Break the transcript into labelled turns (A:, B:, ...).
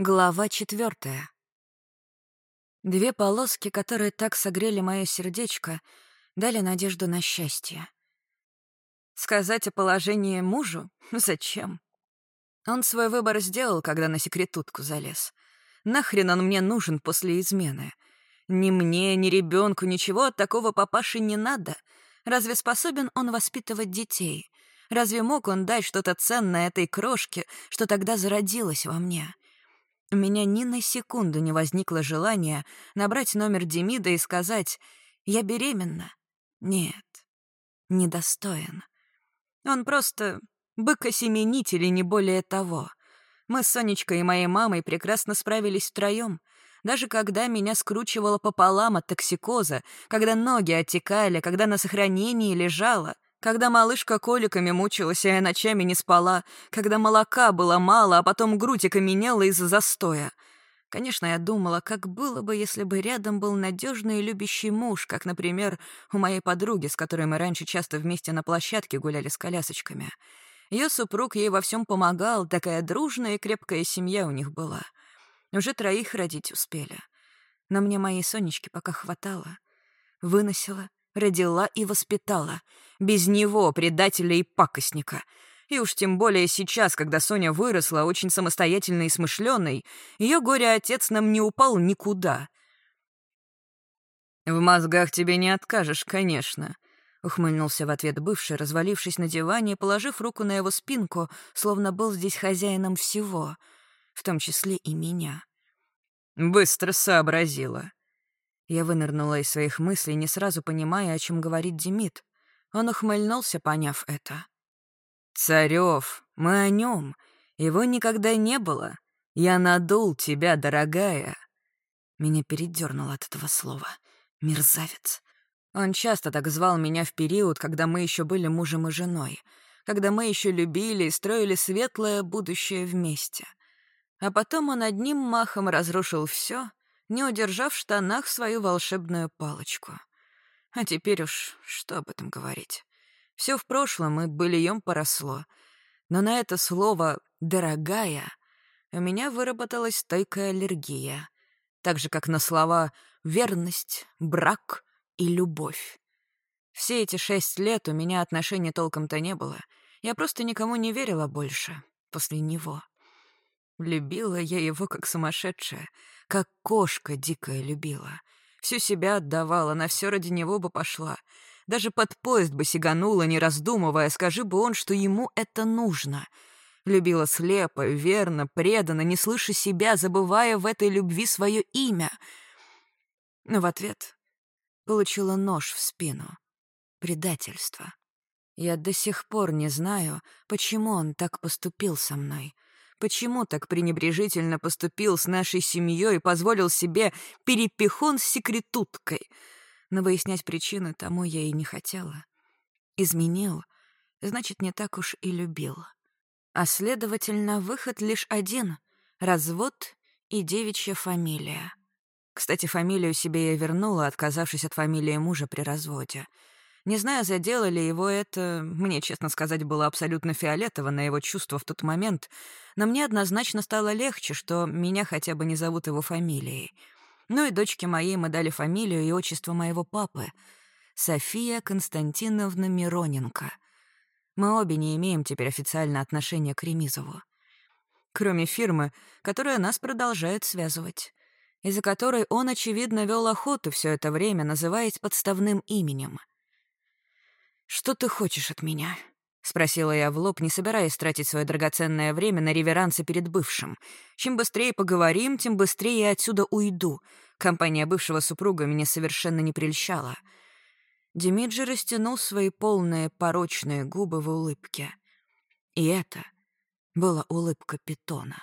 A: Глава четвертая. Две полоски, которые так согрели мое сердечко, дали надежду на счастье. Сказать о положении мужу? Зачем? Он свой выбор сделал, когда на секретутку залез. Нахрен он мне нужен после измены? Ни мне, ни ребенку ничего от такого папаши не надо. Разве способен он воспитывать детей? Разве мог он дать что-то ценное этой крошке, что тогда зародилось во мне? У меня ни на секунду не возникло желания набрать номер Демида и сказать «Я беременна». Нет, недостоин. Он просто быкосеменитель и не более того. Мы с Сонечкой и моей мамой прекрасно справились втроем. Даже когда меня скручивало пополам от токсикоза, когда ноги оттекали, когда на сохранении лежала — когда малышка коликами мучилась, а ночами не спала, когда молока было мало, а потом грудь окаменела из-за застоя. Конечно, я думала, как было бы, если бы рядом был надежный и любящий муж, как, например, у моей подруги, с которой мы раньше часто вместе на площадке гуляли с колясочками. Ее супруг ей во всем помогал, такая дружная и крепкая семья у них была. Уже троих родить успели. Но мне моей Сонечки пока хватало. Выносила, родила и воспитала. Без него, предателя и пакостника. И уж тем более сейчас, когда Соня выросла, очень самостоятельной и смышленой, ее горе-отец нам не упал никуда. «В мозгах тебе не откажешь, конечно», — ухмыльнулся в ответ бывший, развалившись на диване и положив руку на его спинку, словно был здесь хозяином всего, в том числе и меня. «Быстро сообразила. Я вынырнула из своих мыслей, не сразу понимая, о чем говорит Демид. Он ухмыльнулся, поняв это. «Царёв, мы о нем. Его никогда не было. Я надул тебя, дорогая». Меня передернуло от этого слова. «Мерзавец». Он часто так звал меня в период, когда мы еще были мужем и женой, когда мы еще любили и строили светлое будущее вместе. А потом он одним махом разрушил все не удержав в штанах свою волшебную палочку. А теперь уж что об этом говорить? Все в прошлом, и былием поросло. Но на это слово «дорогая» у меня выработалась стойкая аллергия, так же, как на слова «верность», «брак» и «любовь». Все эти шесть лет у меня отношений толком-то не было. Я просто никому не верила больше после него. Любила я его как сумасшедшая — как кошка дикая любила. Всю себя отдавала, на все ради него бы пошла. Даже под поезд бы сиганула, не раздумывая, скажи бы он, что ему это нужно. Любила слепо, верно, преданно, не слыша себя, забывая в этой любви свое имя. Но в ответ получила нож в спину. Предательство. Я до сих пор не знаю, почему он так поступил со мной — Почему так пренебрежительно поступил с нашей семьей и позволил себе перепихон с секретуткой? Но выяснять причины тому я и не хотела. Изменил, значит, не так уж и любил. А следовательно, выход лишь один — развод и девичья фамилия. Кстати, фамилию себе я вернула, отказавшись от фамилии мужа при разводе — не знаю, задело ли его это, мне, честно сказать, было абсолютно фиолетово на его чувства в тот момент, но мне однозначно стало легче, что меня хотя бы не зовут его фамилией. Ну и дочке моей мы дали фамилию и отчество моего папы — София Константиновна Мироненко. Мы обе не имеем теперь официально отношения к Ремизову. Кроме фирмы, которая нас продолжает связывать из-за которой он, очевидно, вел охоту все это время, называясь подставным именем. «Что ты хочешь от меня?» — спросила я в лоб, не собираясь тратить свое драгоценное время на реверансы перед бывшим. «Чем быстрее поговорим, тем быстрее я отсюда уйду. Компания бывшего супруга меня совершенно не прельщала». Димиджи растянул свои полные порочные губы в улыбке. И это была улыбка питона.